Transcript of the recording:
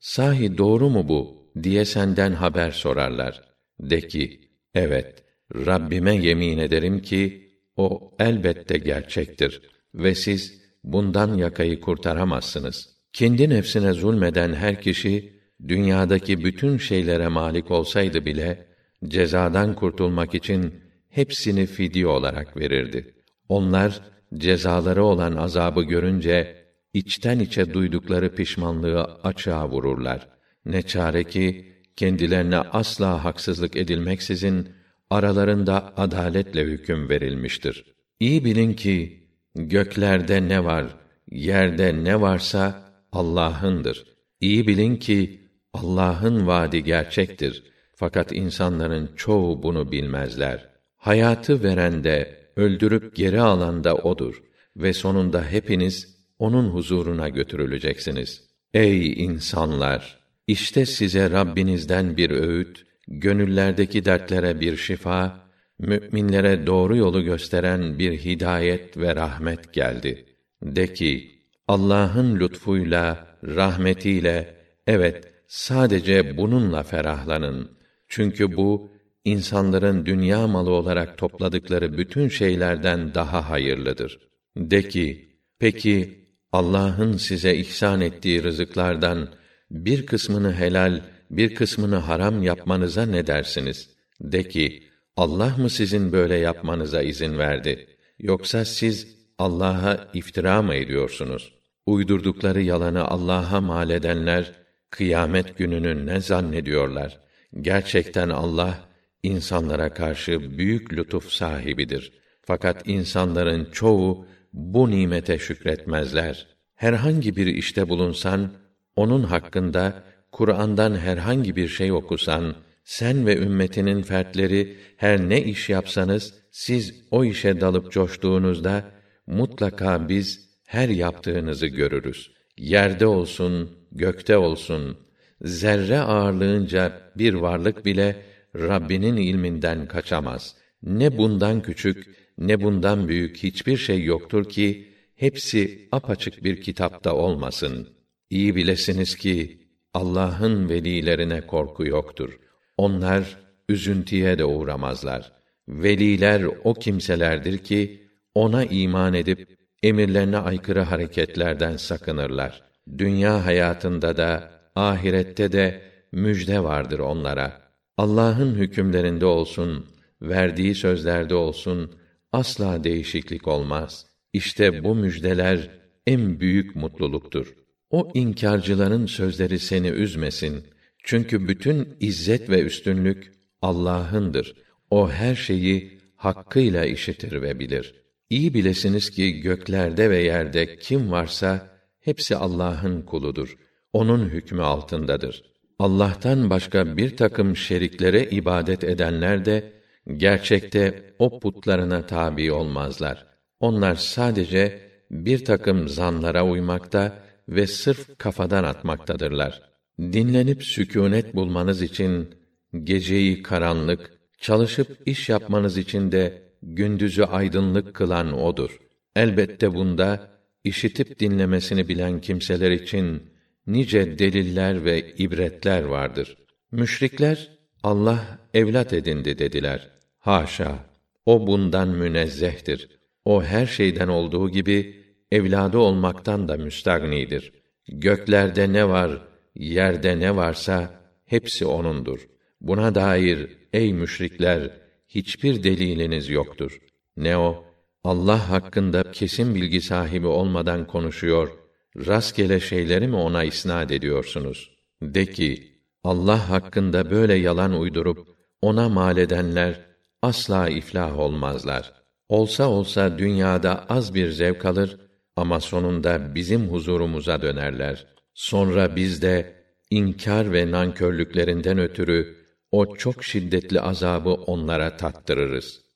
Sahi doğru mu bu diye senden haber sorarlar. De ki, evet, Rabbime yemin ederim ki o elbette gerçektir ve siz bundan yakayı kurtaramazsınız. Kendi nefsine zulmeden her kişi dünyadaki bütün şeylere malik olsaydı bile cezadan kurtulmak için hepsini fidye olarak verirdi. Onlar cezaları olan azabı görünce içten içe duydukları pişmanlığı açığa vururlar. Ne çare ki kendilerine asla haksızlık edilmeksizin aralarında adaletle hüküm verilmiştir. İyi bilin ki göklerde ne var, yerde ne varsa Allah'ındır. İyi bilin ki Allah'ın vaadi gerçektir. Fakat insanların çoğu bunu bilmezler. Hayatı veren de, öldürüp geri alan da odur ve sonunda hepiniz onun huzuruna götürüleceksiniz. Ey insanlar! İşte size Rabbinizden bir öğüt, gönüllerdeki dertlere bir şifa, müminlere doğru yolu gösteren bir hidayet ve rahmet geldi. De ki, Allah'ın lütfuyla, rahmetiyle, evet, sadece bununla ferahlanın. Çünkü bu, insanların dünya malı olarak topladıkları bütün şeylerden daha hayırlıdır. De ki, peki, Allah'ın size ihsan ettiği rızıklardan, bir kısmını helal, bir kısmını haram yapmanıza ne dersiniz? De ki, Allah mı sizin böyle yapmanıza izin verdi? Yoksa siz Allah'a iftira mı ediyorsunuz? Uydurdukları yalanı Allah'a mal edenler, kıyamet gününü ne zannediyorlar? Gerçekten Allah, insanlara karşı büyük lütuf sahibidir. Fakat insanların çoğu, bu nimete şükretmezler. Herhangi bir işte bulunsan, onun hakkında Kur'an'dan herhangi bir şey okusan, sen ve ümmetinin fertleri her ne iş yapsanız, siz o işe dalıp coştuğunuzda, mutlaka biz her yaptığınızı görürüz. Yerde olsun, gökte olsun, zerre ağırlığınca bir varlık bile Rabbinin ilminden kaçamaz. Ne bundan küçük, ne bundan büyük hiçbir şey yoktur ki hepsi apaçık bir kitapta olmasın. İyi bilesiniz ki Allah'ın velilerine korku yoktur. Onlar üzüntüye de uğramazlar. Veliler o kimselerdir ki ona iman edip emirlerine aykırı hareketlerden sakınırlar. Dünya hayatında da ahirette de müjde vardır onlara. Allah'ın hükümlerinde olsun, verdiği sözlerde olsun asla değişiklik olmaz. İşte bu müjdeler en büyük mutluluktur. O inkarcıların sözleri seni üzmesin. Çünkü bütün izzet ve üstünlük Allah'ındır. O her şeyi hakkıyla işitir ve bilir. İyi bilesiniz ki göklerde ve yerde kim varsa hepsi Allah'ın kuludur. Onun hükmü altındadır. Allah'tan başka bir takım şeriklere ibadet edenler de gerçekte o putlarına tabi olmazlar. Onlar sadece bir takım zanlara uymakta ve sırf kafadan atmaktadırlar. Dinlenip sükûnet bulmanız için geceyi karanlık, çalışıp iş yapmanız için de gündüzü aydınlık kılan odur. Elbette bunda işitip dinlemesini bilen kimseler için nice deliller ve ibretler vardır. Müşrikler Allah evlat edindi dediler. Haşa! O bundan münezzehtir. O her şeyden olduğu gibi evladı olmaktan da müstagnidir. Göklerde ne var, yerde ne varsa hepsi onundur. Buna dair ey müşrikler hiçbir deliliniz yoktur. Ne o Allah hakkında kesin bilgi sahibi olmadan konuşuyor, rastgele şeyleri mi ona isnad ediyorsunuz? De ki, Allah hakkında böyle yalan uydurup ona mal edenler asla iflah olmazlar. Olsa olsa dünyada az bir zevk alır ama sonunda bizim huzurumuza dönerler. Sonra biz de inkar ve nankörlüklerinden ötürü o çok şiddetli azabı onlara tattırırız.